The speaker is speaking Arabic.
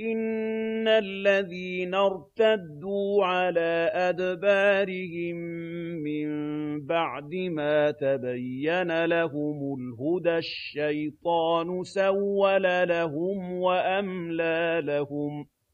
إِنَّ الَّذِينَ ارْتَدُّوا عَلَىٰ أَدْبَارِهِم مِّن بَعْدِ مَا تَبَيَّنَ لَهُمُ الْهُدَى الشَّيْطَانُ سَوَّلَ لَهُمْ وَأَمْلَىٰ لَهُمْ